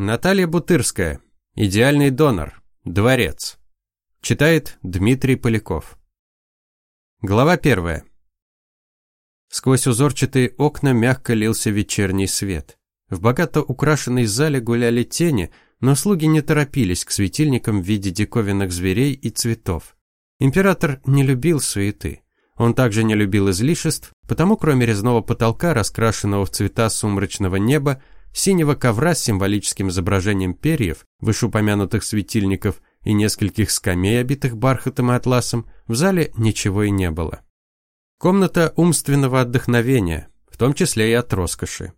Наталья Бутырская. Идеальный донор. Дворец. Читает Дмитрий Поляков. Глава первая. Сквозь узорчатые окна мягко лился вечерний свет. В богато украшенной зале гуляли тени, но слуги не торопились к светильникам в виде диковинных зверей и цветов. Император не любил суеты. Он также не любил излишеств, потому кроме резного потолка, раскрашенного в цвета сумрачного неба, синего ковра с символическим изображением перьев, вышеупомянутых светильников и нескольких скамей, обитых бархатом и атласом, в зале ничего и не было. Комната умственного отдохновения, в том числе и от роскоши.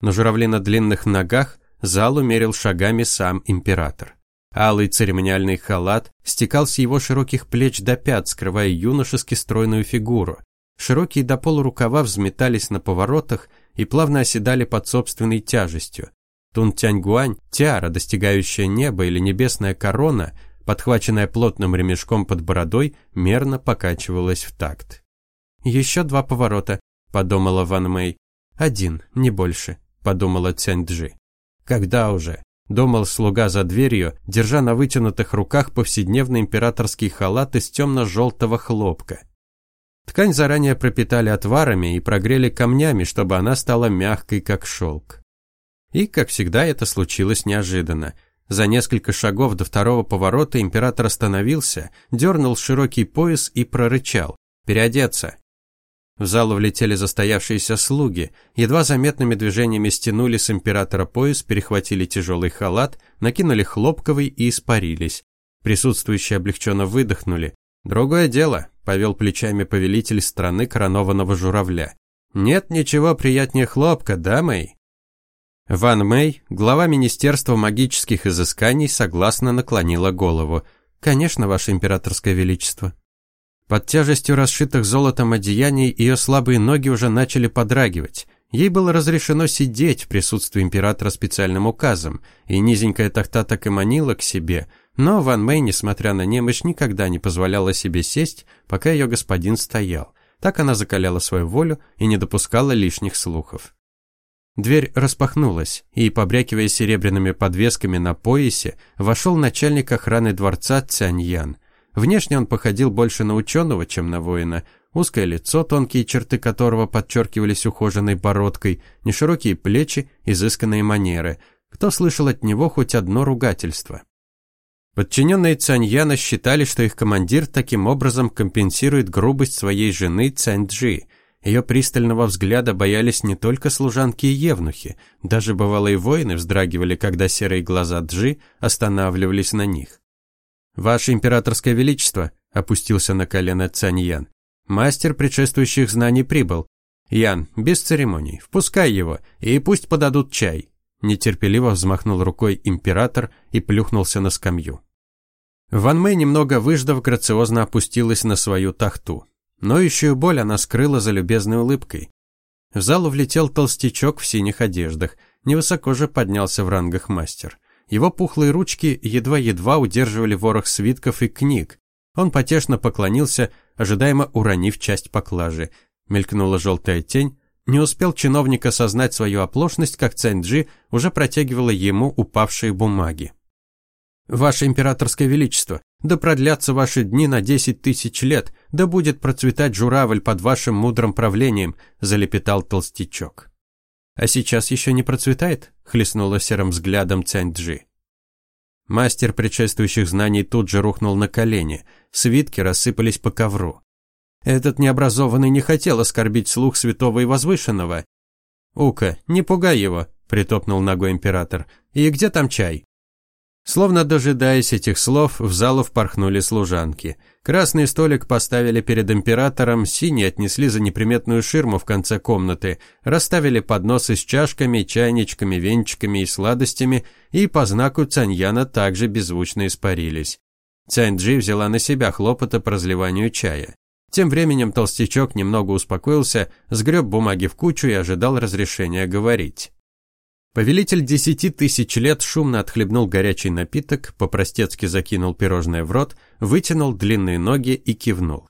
На журавлино длинных ногах зал умерил шагами сам император. Алый церемониальный халат стекал с его широких плеч до пят, скрывая юношески стройную фигуру. Широкие до полурукава взметались на поворотах и плавно оседали под собственной тяжестью. Тун-тянь-гуань, тиара, достигающая неба или небесная корона, подхваченная плотным ремешком под бородой, мерно покачивалась в такт. «Еще два поворота», – подумала Ван Мэй. «Один, не больше», – подумала Цянь-Джи. «Когда уже?» – думал слуга за дверью, держа на вытянутых руках повседневный императорский халат из темно-желтого хлопка. Ткань заранее пропитали отварами и прогрели камнями, чтобы она стала мягкой, как шелк. И, как всегда, это случилось неожиданно. За несколько шагов до второго поворота император остановился, дернул широкий пояс и прорычал «Переодеться!». В залу влетели застоявшиеся слуги, едва заметными движениями стянули с императора пояс, перехватили тяжелый халат, накинули хлопковый и испарились. Присутствующие облегченно выдохнули. Другое дело, повел плечами повелитель страны коронованного журавля. Нет ничего приятнее хлопка, да, Мэй? Ван Мэй, глава Министерства магических изысканий, согласно наклонила голову. Конечно, ваше императорское величество. Под тяжестью расшитых золотом одеяний ее слабые ноги уже начали подрагивать. Ей было разрешено сидеть в присутствии императора специальным указом, и низенькая тахта так и манила к себе – но Ван Мэй, несмотря на немощь, никогда не позволяла себе сесть, пока ее господин стоял. Так она закаляла свою волю и не допускала лишних слухов. Дверь распахнулась, и, побрякивая серебряными подвесками на поясе, вошел начальник охраны дворца Цяньян. Внешне он походил больше на ученого, чем на воина. Узкое лицо, тонкие черты которого подчеркивались ухоженной бородкой, неширокие плечи, изысканные манеры. Кто слышал от него хоть одно ругательство? Подчиненные Цаньяна считали, что их командир таким образом компенсирует грубость своей жены Цаньджи. Ее пристального взгляда боялись не только служанки и евнухи, даже бывалые воины вздрагивали, когда серые глаза Джи останавливались на них. «Ваше императорское величество», – опустился на колено Цаньян, – «мастер предшествующих знаний прибыл. Ян, без церемоний, впускай его, и пусть подадут чай». Нетерпеливо взмахнул рукой император и плюхнулся на скамью. Ван Мэй, немного выждав, грациозно опустилась на свою тахту. Ноющую боль она скрыла за любезной улыбкой. В залу влетел толстячок в синих одеждах, невысоко же поднялся в рангах мастер. Его пухлые ручки едва-едва удерживали ворох свитков и книг. Он потешно поклонился, ожидаемо уронив часть поклажи. Мелькнула желтая тень. Не успел чиновник осознать свою оплошность, как Цэнджи уже протягивала ему упавшие бумаги. Ваше императорское величество, да продлятся ваши дни на десять тысяч лет, да будет процветать журавль под вашим мудрым правлением, залепетал толстячок. А сейчас еще не процветает? хлестнула серым взглядом Цянь-Джи. Мастер предшествующих знаний тут же рухнул на колени, свитки рассыпались по ковру. Этот необразованный не хотел оскорбить слух святого и возвышенного. «Ука, не пугай его», – притопнул ногой император. «И где там чай?» Словно дожидаясь этих слов, в залу впорхнули служанки. Красный столик поставили перед императором, синий отнесли за неприметную ширму в конце комнаты, расставили подносы с чашками, чайничками, венчиками и сладостями, и по знаку Цаньяна также беззвучно испарились. Цяньджи взяла на себя хлопоты по разливанию чая. Тем временем толстячок немного успокоился, сгреб бумаги в кучу и ожидал разрешения говорить. Повелитель десяти тысяч лет шумно отхлебнул горячий напиток, по-простецки закинул пирожное в рот, вытянул длинные ноги и кивнул.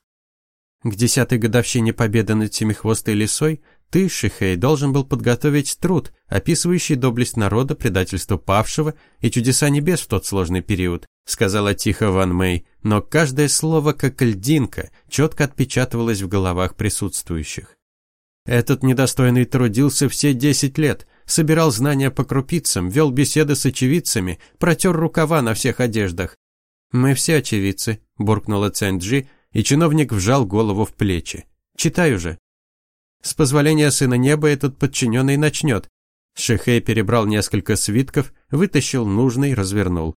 К десятой годовщине победы над Семихвостой лисой ты, Шихей, должен был подготовить труд, описывающий доблесть народа, предательство павшего и чудеса небес в тот сложный период, сказала тихо Ван Мэй, но каждое слово, как льдинка, четко отпечатывалось в головах присутствующих. Этот недостойный трудился все десять лет, собирал знания по крупицам, вел беседы с очевидцами, протер рукава на всех одеждах. «Мы все очевидцы», – буркнула Цэнджи, и чиновник вжал голову в плечи. «Читай уже». С позволения сына неба этот подчиненный начнет. Шехей перебрал несколько свитков, вытащил нужный, развернул.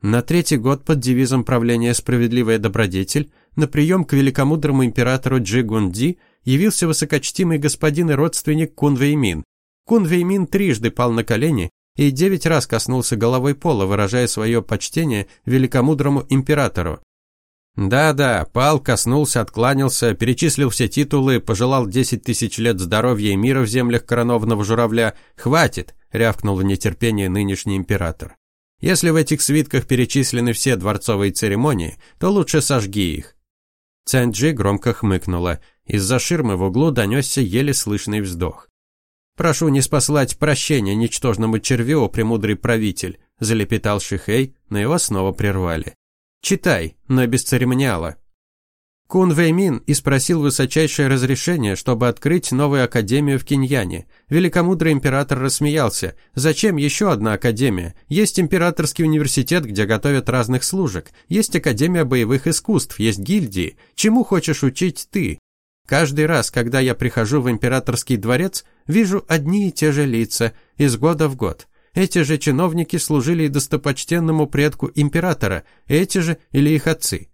На третий год под девизом правления «Справедливая добродетель» на прием к великомудрому императору Джигунди явился высокочтимый господин и родственник Кун Веймин. Кун Веймин трижды пал на колени и девять раз коснулся головой пола, выражая свое почтение великомудрому императору. Да-да, пал, коснулся, откланялся, перечислил все титулы, пожелал десять тысяч лет здоровья и мира в землях коронованного журавля. «Хватит!» – рявкнул в нетерпении нынешний император. «Если в этих свитках перечислены все дворцовые церемонии, то лучше сожги их». Цянджи громко хмыкнула. Из-за ширмы в углу донесся еле слышный вздох. «Прошу не спаслать прощения ничтожному червю, премудрый правитель», – залепетал Шихей, но его снова прервали. Читай, но без церемониала. Кун Вэймин и спросил высочайшее разрешение, чтобы открыть новую академию в Киньяне. Великомудрый император рассмеялся. Зачем еще одна академия? Есть императорский университет, где готовят разных служек. Есть академия боевых искусств, есть гильдии. Чему хочешь учить ты? Каждый раз, когда я прихожу в императорский дворец, вижу одни и те же лица, из года в год. Эти же чиновники служили и достопочтенному предку императора, эти же или их отцы.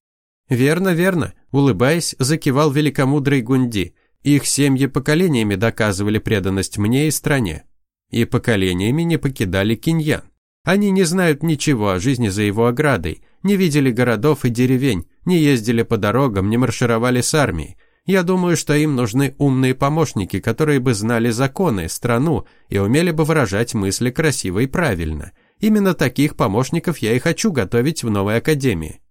Верно, верно, улыбаясь, закивал великомудрый Гунди. Их семьи поколениями доказывали преданность мне и стране. И поколениями не покидали Киньян. Они не знают ничего о жизни за его оградой, не видели городов и деревень, не ездили по дорогам, не маршировали с армией, я думаю, что им нужны умные помощники, которые бы знали законы, страну и умели бы выражать мысли красиво и правильно. Именно таких помощников я и хочу готовить в новой академии.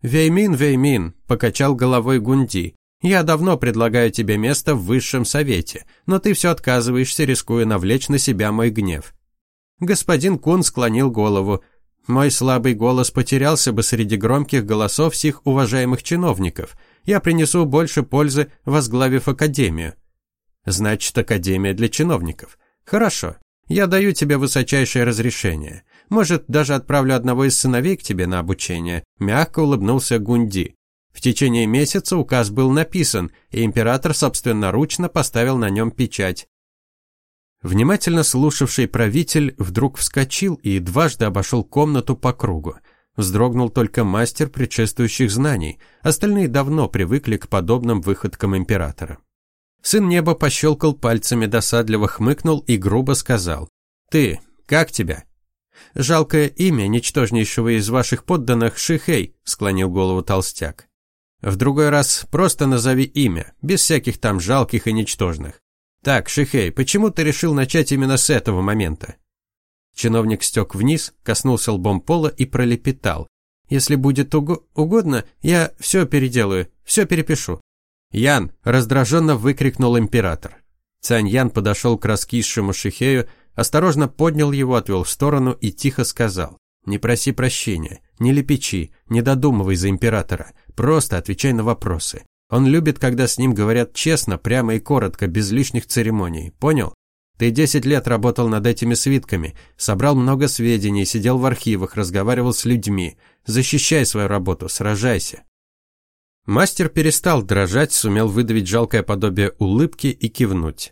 Веймин, Веймин, покачал головой Гунди. Я давно предлагаю тебе место в высшем совете, но ты все отказываешься, рискуя навлечь на себя мой гнев. Господин Кун склонил голову. Мой слабый голос потерялся бы среди громких голосов всех уважаемых чиновников – я принесу больше пользы, возглавив академию. Значит, академия для чиновников. Хорошо. Я даю тебе высочайшее разрешение. Может, даже отправлю одного из сыновей к тебе на обучение. Мягко улыбнулся Гунди. В течение месяца указ был написан, и император собственноручно поставил на нем печать. Внимательно слушавший правитель вдруг вскочил и дважды обошел комнату по кругу. Вздрогнул только мастер предшествующих знаний, остальные давно привыкли к подобным выходкам императора. Сын неба пощелкал пальцами, досадливо хмыкнул и грубо сказал. «Ты, как тебя?» «Жалкое имя ничтожнейшего из ваших подданных Шихей», склонил голову толстяк. «В другой раз просто назови имя, без всяких там жалких и ничтожных. Так, Шихей, почему ты решил начать именно с этого момента?» Чиновник стек вниз, коснулся лбом пола и пролепетал. «Если будет уго угодно, я все переделаю, все перепишу». «Ян!» – раздраженно выкрикнул император. Цань Ян подошел к раскисшему шихею, осторожно поднял его, отвел в сторону и тихо сказал. «Не проси прощения, не лепечи, не додумывай за императора, просто отвечай на вопросы. Он любит, когда с ним говорят честно, прямо и коротко, без лишних церемоний, понял?» Ты десять лет работал над этими свитками, собрал много сведений, сидел в архивах, разговаривал с людьми. Защищай свою работу, сражайся. Мастер перестал дрожать, сумел выдавить жалкое подобие улыбки и кивнуть.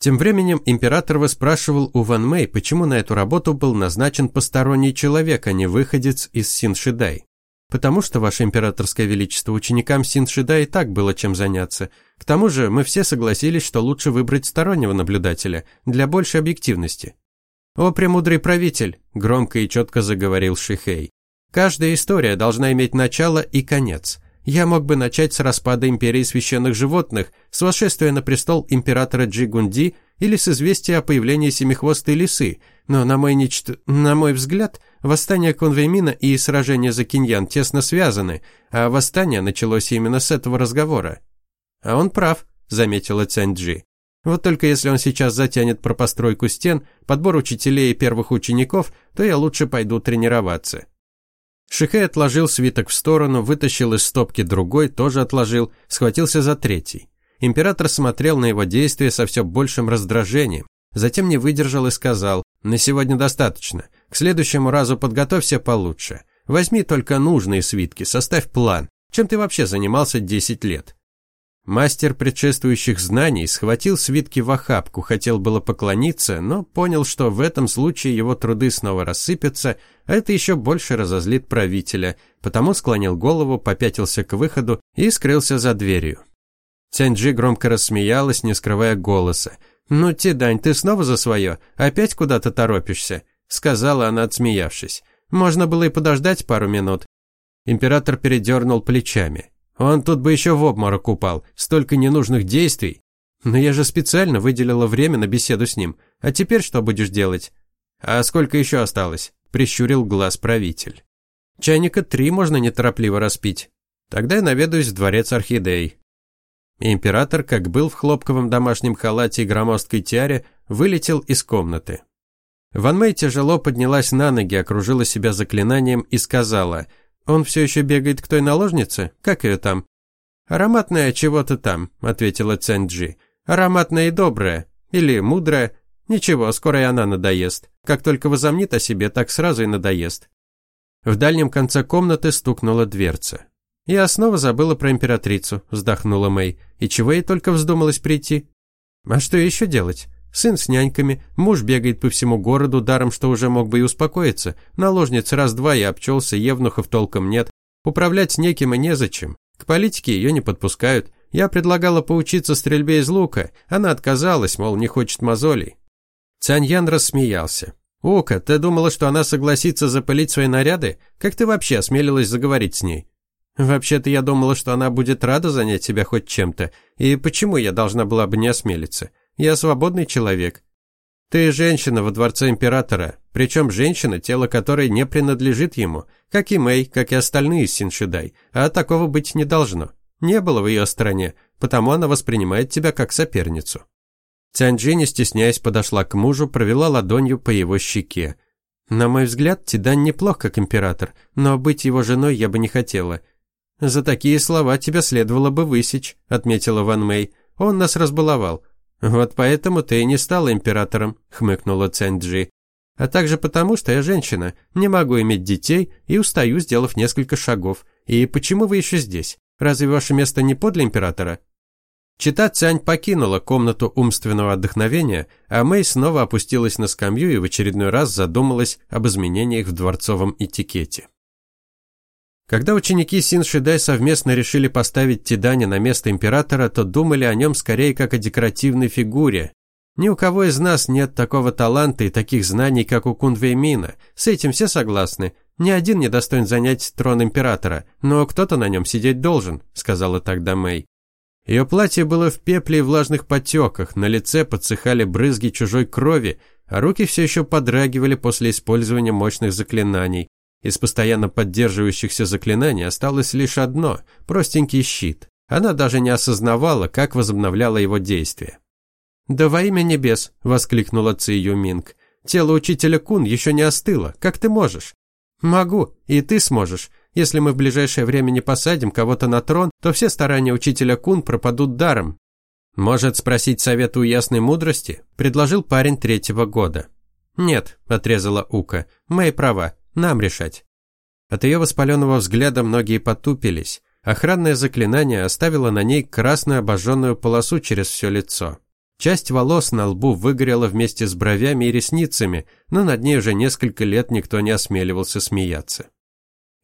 Тем временем император выспрашивал у Ван Мэй, почему на эту работу был назначен посторонний человек, а не выходец из Синшидай. Потому что, Ваше Императорское Величество, ученикам Синшида и так было чем заняться. К тому же мы все согласились, что лучше выбрать стороннего наблюдателя, для большей объективности. «О, премудрый правитель!» – громко и четко заговорил Шихей. «Каждая история должна иметь начало и конец. Я мог бы начать с распада империи священных животных, с восшествия на престол императора Джигунди или с известия о появлении семихвостой лисы, но на мой, ничт... на мой взгляд, восстание Конвеймина и сражение за Киньян тесно связаны, а восстание началось именно с этого разговора. А он прав, заметила Цянь-Джи. Вот только если он сейчас затянет про постройку стен, подбор учителей и первых учеников, то я лучше пойду тренироваться. Шихэй отложил свиток в сторону, вытащил из стопки другой, тоже отложил, схватился за третий. Император смотрел на его действия со все большим раздражением, затем не выдержал и сказал, «На сегодня достаточно. К следующему разу подготовься получше. Возьми только нужные свитки, составь план. Чем ты вообще занимался 10 лет?» Мастер предшествующих знаний схватил свитки в охапку, хотел было поклониться, но понял, что в этом случае его труды снова рассыпятся, а это еще больше разозлит правителя, потому склонил голову, попятился к выходу и скрылся за дверью. Тяньджи громко рассмеялась, не скрывая голоса. «Ну, Тидань, ты снова за свое? Опять куда-то торопишься?» сказала она, отсмеявшись. «Можно было и подождать пару минут». Император передернул плечами. Он тут бы еще в обморок упал, столько ненужных действий. Но я же специально выделила время на беседу с ним. А теперь что будешь делать? А сколько еще осталось? Прищурил глаз правитель. Чайника три можно неторопливо распить. Тогда я наведаюсь в дворец орхидей. Император, как был в хлопковом домашнем халате и громоздкой тиаре, вылетел из комнаты. Ван Мэй тяжело поднялась на ноги, окружила себя заклинанием и сказала – он все еще бегает к той наложнице? Как ее там? Ароматная чего-то там, ответила Цэнджи. Ароматная и добрая. Или мудрая. Ничего, скоро и она надоест. Как только возомнит о себе, так сразу и надоест. В дальнем конце комнаты стукнула дверца. «Я снова забыла про императрицу», – вздохнула Мэй. «И чего ей только вздумалось прийти?» «А что еще делать? Сын с няньками, муж бегает по всему городу, даром что уже мог бы и успокоиться. Наложниц раз-два и обчелся, евнухов толком нет. Управлять неким и незачем. К политике ее не подпускают. Я предлагала поучиться стрельбе из лука. Она отказалась, мол, не хочет мозолей. Цаньян рассмеялся. «Ука, ты думала, что она согласится запылить свои наряды? Как ты вообще осмелилась заговорить с ней?» «Вообще-то я думала, что она будет рада занять себя хоть чем-то. И почему я должна была бы не осмелиться? Я свободный человек. Ты женщина во дворце императора, причем женщина, тело которой не принадлежит ему, как и Мэй, как и остальные Синшидай, а такого быть не должно. Не было в ее стране, потому она воспринимает тебя как соперницу. Тяньджи, не стесняясь, подошла к мужу, провела ладонью по его щеке. На мой взгляд, Тидан неплох как император, но быть его женой я бы не хотела. За такие слова тебя следовало бы высечь, отметила Ван Мэй. Он нас разбаловал. «Вот поэтому ты и не стала императором», – хмыкнула Цэнджи. «А также потому, что я женщина, не могу иметь детей и устаю, сделав несколько шагов. И почему вы еще здесь? Разве ваше место не подле императора?» Чита Цянь покинула комнату умственного отдохновения, а Мэй снова опустилась на скамью и в очередной раз задумалась об изменениях в дворцовом этикете. Когда ученики Син Шидай совместно решили поставить Тидани на место императора, то думали о нем скорее как о декоративной фигуре. Ни у кого из нас нет такого таланта и таких знаний, как у Кунвеймина. С этим все согласны. Ни один не достоин занять трон императора, но кто-то на нем сидеть должен, сказала тогда Мэй. Ее платье было в пепле и влажных потеках, на лице подсыхали брызги чужой крови, а руки все еще подрагивали после использования мощных заклинаний. Из постоянно поддерживающихся заклинаний осталось лишь одно – простенький щит. Она даже не осознавала, как возобновляла его действие. «Да во имя небес!» – воскликнула Ци Юминг. «Тело учителя Кун еще не остыло. Как ты можешь?» «Могу, и ты сможешь. Если мы в ближайшее время не посадим кого-то на трон, то все старания учителя Кун пропадут даром». «Может, спросить совета у ясной мудрости?» – предложил парень третьего года. «Нет», – отрезала Ука, – «Мэй права. Нам решать. От ее воспаленного взгляда многие потупились. Охранное заклинание оставило на ней красную обожженную полосу через все лицо. Часть волос на лбу выгорела вместе с бровями и ресницами, но над ней уже несколько лет никто не осмеливался смеяться.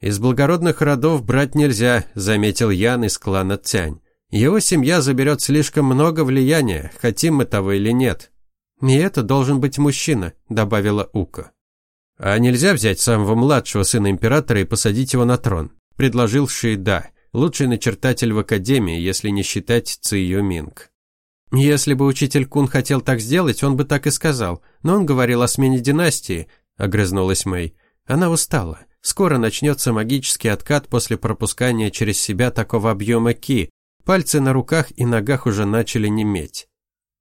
«Из благородных родов брать нельзя», – заметил Ян из клана Цянь. «Его семья заберет слишком много влияния, хотим мы того или нет». «И это должен быть мужчина», – добавила Ука. «А нельзя взять самого младшего сына императора и посадить его на трон?» – предложил Шида, лучший начертатель в академии, если не считать Цию Минг. «Если бы учитель Кун хотел так сделать, он бы так и сказал, но он говорил о смене династии», – огрызнулась Мэй. Она устала. Скоро начнется магический откат после пропускания через себя такого объема ки, Пальцы на руках и ногах уже начали неметь.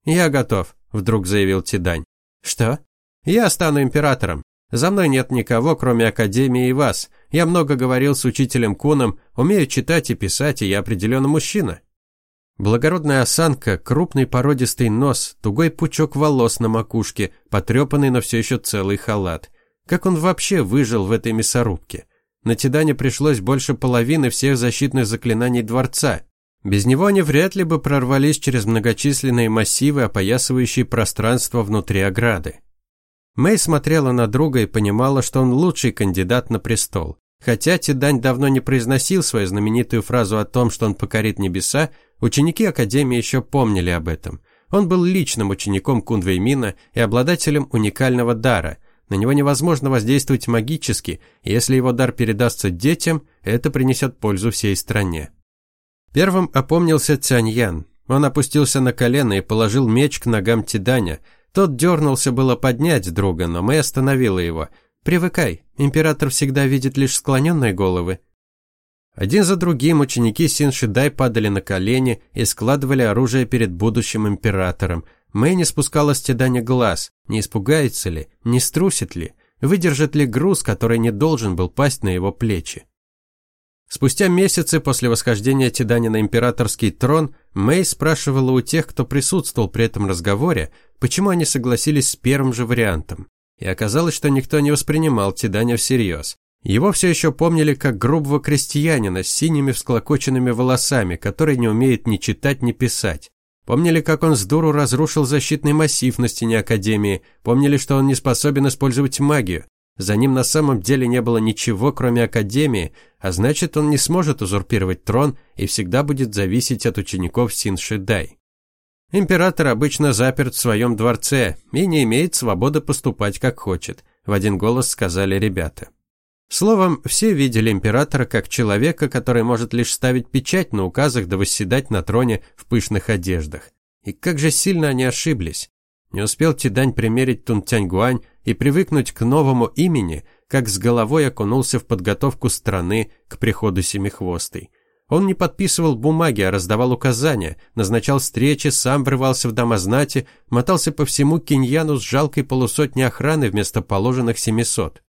«Я готов», – вдруг заявил Тидань. «Что?» «Я стану императором. За мной нет никого, кроме Академии и вас. Я много говорил с учителем Куном, умею читать и писать, и я определенно мужчина». Благородная осанка, крупный породистый нос, тугой пучок волос на макушке, потрепанный, но все еще целый халат. Как он вообще выжил в этой мясорубке? На Тидане пришлось больше половины всех защитных заклинаний дворца. Без него они вряд ли бы прорвались через многочисленные массивы, опоясывающие пространство внутри ограды. Мэй смотрела на друга и понимала, что он лучший кандидат на престол. Хотя Тидань давно не произносил свою знаменитую фразу о том, что он покорит небеса, ученики Академии еще помнили об этом. Он был личным учеником Кунвеймина и обладателем уникального дара. На него невозможно воздействовать магически, и если его дар передастся детям, это принесет пользу всей стране. Первым опомнился Цяньян. Он опустился на колено и положил меч к ногам Тиданя. Тот дернулся было поднять друга, но Мэй остановила его. «Привыкай, император всегда видит лишь склоненные головы». Один за другим ученики Синшидай падали на колени и складывали оружие перед будущим императором. Мэй не спускала с Тиданя глаз, не испугается ли, не струсит ли, выдержит ли груз, который не должен был пасть на его плечи. Спустя месяцы после восхождения Тидани на императорский трон, Мэй спрашивала у тех, кто присутствовал при этом разговоре, почему они согласились с первым же вариантом. И оказалось, что никто не воспринимал Тиданя всерьез. Его все еще помнили как грубого крестьянина с синими всклокоченными волосами, который не умеет ни читать, ни писать. Помнили, как он с дуру разрушил защитный массив на стене Академии, помнили, что он не способен использовать магию, за ним на самом деле не было ничего, кроме Академии, а значит, он не сможет узурпировать трон и всегда будет зависеть от учеников Синшидай. Император обычно заперт в своем дворце и не имеет свободы поступать как хочет, в один голос сказали ребята. Словом, все видели императора как человека, который может лишь ставить печать на указах да восседать на троне в пышных одеждах. И как же сильно они ошиблись. Не успел Тидань примерить Тунтяньгуань и привыкнуть к новому имени, как с головой окунулся в подготовку страны к приходу Семихвостой. Он не подписывал бумаги, а раздавал указания, назначал встречи, сам врывался в дома знати, мотался по всему Киньяну с жалкой полусотни охраны вместо положенных семисот.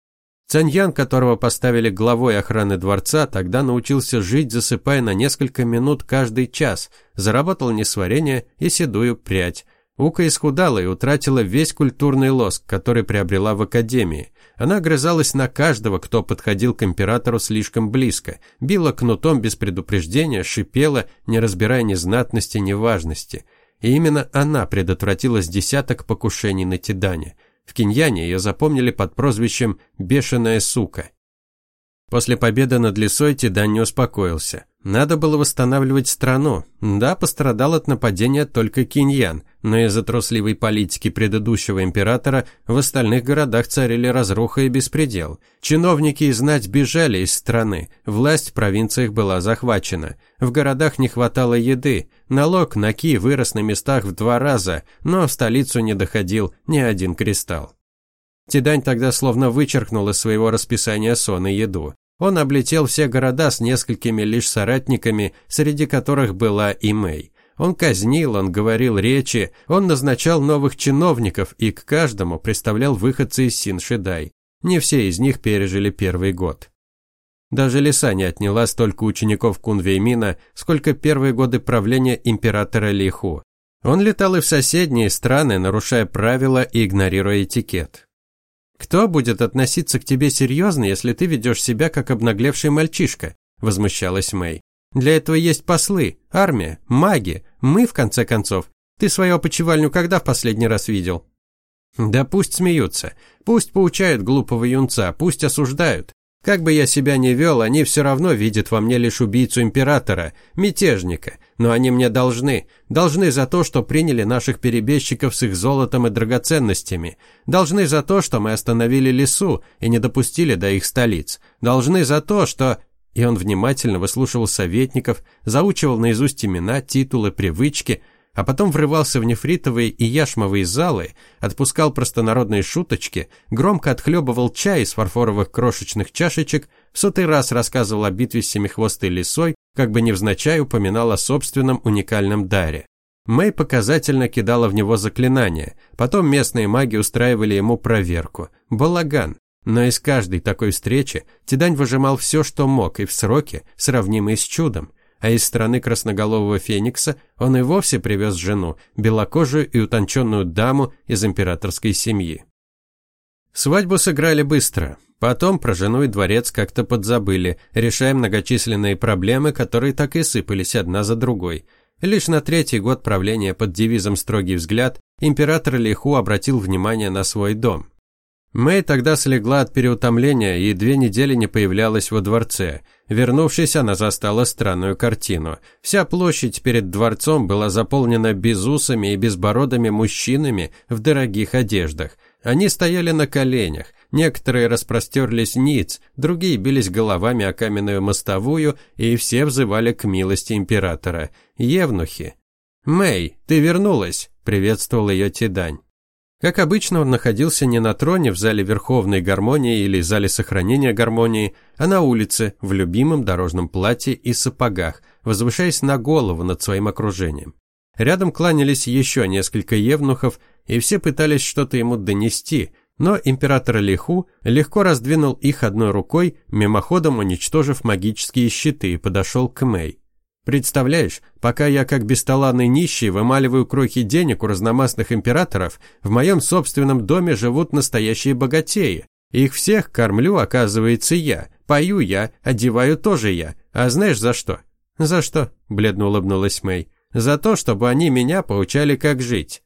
Цаньян, которого поставили главой охраны дворца, тогда научился жить, засыпая на несколько минут каждый час, заработал несварение и седую прядь, Ука исхудала и утратила весь культурный лоск, который приобрела в академии. Она огрызалась на каждого, кто подходил к императору слишком близко, била кнутом без предупреждения, шипела, не разбирая ни знатности, ни важности. И именно она предотвратила с десяток покушений на Тидане. В Киньяне ее запомнили под прозвищем «бешеная сука». После победы над Лисой Тидан не успокоился. Надо было восстанавливать страну. Да, пострадал от нападения только Киньян, но из-за трусливой политики предыдущего императора в остальных городах царили разруха и беспредел. Чиновники и знать бежали из страны, власть в провинциях была захвачена. В городах не хватало еды, налог на ки вырос на местах в два раза, но в столицу не доходил ни один кристалл. Тидань тогда словно вычеркнул из своего расписания сон и еду. Он облетел все города с несколькими лишь соратниками, среди которых была и Мэй. Он казнил, он говорил речи, он назначал новых чиновников и к каждому представлял выходцы из Синшидай. Не все из них пережили первый год. Даже Лиса не отняла столько учеников Кунвеймина, сколько первые годы правления императора Лиху. Он летал и в соседние страны, нарушая правила и игнорируя этикет. «Кто будет относиться к тебе серьезно, если ты ведешь себя как обнаглевший мальчишка?» – возмущалась Мэй. «Для этого есть послы, армия, маги, мы, в конце концов. Ты свою опочивальню когда в последний раз видел?» «Да пусть смеются, пусть поучают глупого юнца, пусть осуждают. Как бы я себя ни вел, они все равно видят во мне лишь убийцу императора, мятежника, но они мне должны. Должны за то, что приняли наших перебежчиков с их золотом и драгоценностями. Должны за то, что мы остановили лесу и не допустили до их столиц. Должны за то, что... И он внимательно выслушивал советников, заучивал наизусть имена, титулы, привычки, а потом врывался в нефритовые и яшмовые залы, отпускал простонародные шуточки, громко отхлебывал чай из фарфоровых крошечных чашечек, В сотый раз рассказывал о битве с семихвостой лисой, как бы невзначай упоминал о собственном уникальном даре. Мэй показательно кидала в него заклинания, потом местные маги устраивали ему проверку. Балаган. Но из каждой такой встречи Тидань выжимал все, что мог, и в сроки, сравнимые с чудом. А из страны красноголового феникса он и вовсе привез жену, белокожую и утонченную даму из императорской семьи. Свадьбу сыграли быстро. Потом про жену и дворец как-то подзабыли, решая многочисленные проблемы, которые так и сыпались одна за другой. Лишь на третий год правления под девизом «Строгий взгляд» император Лиху обратил внимание на свой дом. Мэй тогда слегла от переутомления и две недели не появлялась во дворце. Вернувшись, она застала странную картину. Вся площадь перед дворцом была заполнена безусами и безбородыми мужчинами в дорогих одеждах. Они стояли на коленях, некоторые распростерлись ниц, другие бились головами о каменную мостовую, и все взывали к милости императора. Евнухи. «Мэй, ты вернулась!» – приветствовал ее Тидань. Как обычно, он находился не на троне в зале Верховной Гармонии или зале сохранения гармонии, а на улице, в любимом дорожном платье и сапогах, возвышаясь на голову над своим окружением. Рядом кланялись еще несколько евнухов, и все пытались что-то ему донести, но император Лиху легко раздвинул их одной рукой, мимоходом уничтожив магические щиты, и подошел к Мэй. Представляешь, пока я как бесталанный нищий вымаливаю крохи денег у разномастных императоров, в моем собственном доме живут настоящие богатеи. Их всех кормлю, оказывается, я. Пою я, одеваю тоже я. А знаешь за что? За что? Бледно улыбнулась Мэй. За то, чтобы они меня поучали, как жить.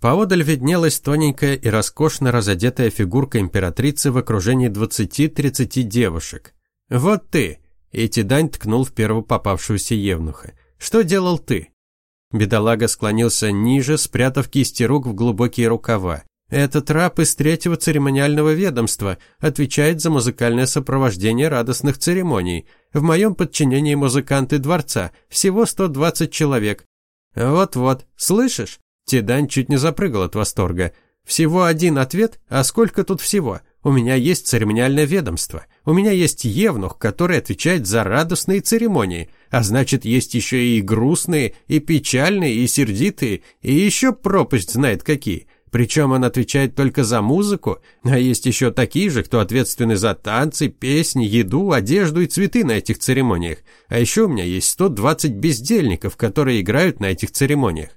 Поодаль виднелась тоненькая и роскошно разодетая фигурка императрицы в окружении 20-30 девушек. «Вот ты!» И Тидань ткнул в первого попавшегося евнуха. «Что делал ты?» Бедолага склонился ниже, спрятав кисти рук в глубокие рукава. «Этот раб из третьего церемониального ведомства отвечает за музыкальное сопровождение радостных церемоний. В моем подчинении музыканты дворца, всего 120 человек. Вот-вот, слышишь? Тидань чуть не запрыгал от восторга. Всего один ответ, а сколько тут всего? У меня есть церемониальное ведомство. У меня есть евнух, который отвечает за радостные церемонии. А значит, есть еще и грустные, и печальные, и сердитые, и еще пропасть знает какие. Причем он отвечает только за музыку, а есть еще такие же, кто ответственны за танцы, песни, еду, одежду и цветы на этих церемониях. А еще у меня есть 120 бездельников, которые играют на этих церемониях.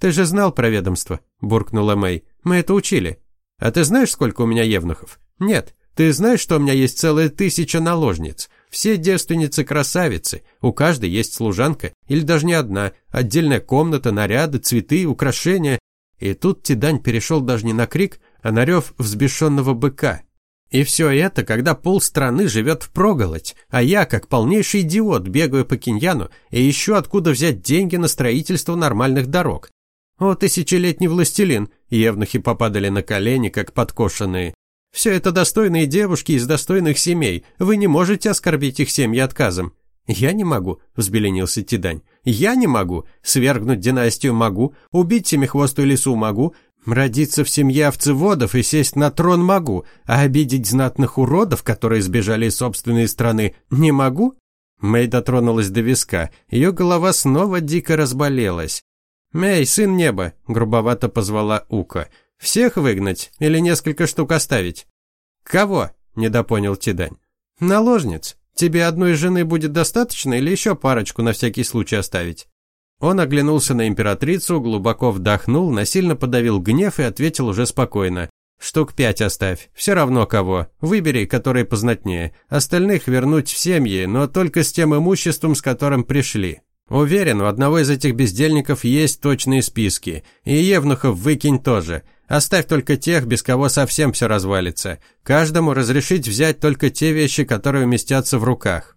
«Ты же знал про ведомство», – буркнула Мэй. «Мы это учили». «А ты знаешь, сколько у меня евнухов?» «Нет. Ты знаешь, что у меня есть целая тысяча наложниц? Все девственницы-красавицы. У каждой есть служанка, или даже не одна. Отдельная комната, наряды, цветы, украшения». И тут Тидань перешел даже не на крик, а на рев взбешенного быка. И все это, когда полстраны живет в проголодь, а я, как полнейший идиот, бегаю по Киньяну и ищу откуда взять деньги на строительство нормальных дорог. «О, тысячелетний властелин!» Евнухи попадали на колени, как подкошенные. «Все это достойные девушки из достойных семей. Вы не можете оскорбить их семьи отказом». «Я не могу», – взбеленился Тидань. «Я не могу. Свергнуть династию могу. Убить семихвостую лису могу. Родиться в семье овцеводов и сесть на трон могу. А обидеть знатных уродов, которые сбежали из собственной страны, не могу?» Мэй дотронулась до виска. Ее голова снова дико разболелась. «Мэй, сын неба!» – грубовато позвала Ука. «Всех выгнать или несколько штук оставить?» «Кого?» – недопонял Тидань. «Наложниц. Тебе одной жены будет достаточно или еще парочку на всякий случай оставить?» Он оглянулся на императрицу, глубоко вдохнул, насильно подавил гнев и ответил уже спокойно. «Штук пять оставь. Все равно кого. Выбери, который познатнее. Остальных вернуть в семьи, но только с тем имуществом, с которым пришли. Уверен, у одного из этих бездельников есть точные списки. И Евнухов выкинь тоже. Оставь только тех, без кого совсем все развалится. Каждому разрешить взять только те вещи, которые уместятся в руках.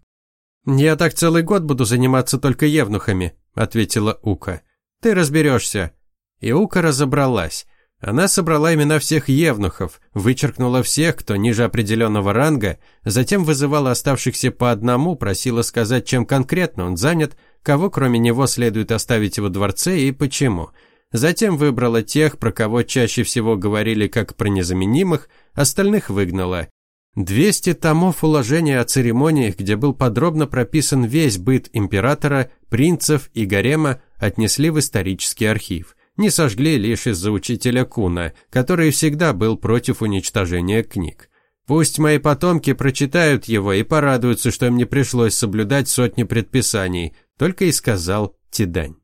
«Я так целый год буду заниматься только евнухами», – ответила Ука. «Ты разберешься». И Ука разобралась. Она собрала имена всех евнухов, вычеркнула всех, кто ниже определенного ранга, затем вызывала оставшихся по одному, просила сказать, чем конкретно он занят – кого кроме него следует оставить во дворце и почему. Затем выбрала тех, про кого чаще всего говорили как про незаменимых, остальных выгнала. 200 томов уложения о церемониях, где был подробно прописан весь быт императора, принцев и гарема, отнесли в исторический архив. Не сожгли лишь из-за учителя Куна, который всегда был против уничтожения книг. Пусть мои потомки прочитают его и порадуются, что им не пришлось соблюдать сотни предписаний, только и сказал Тидань.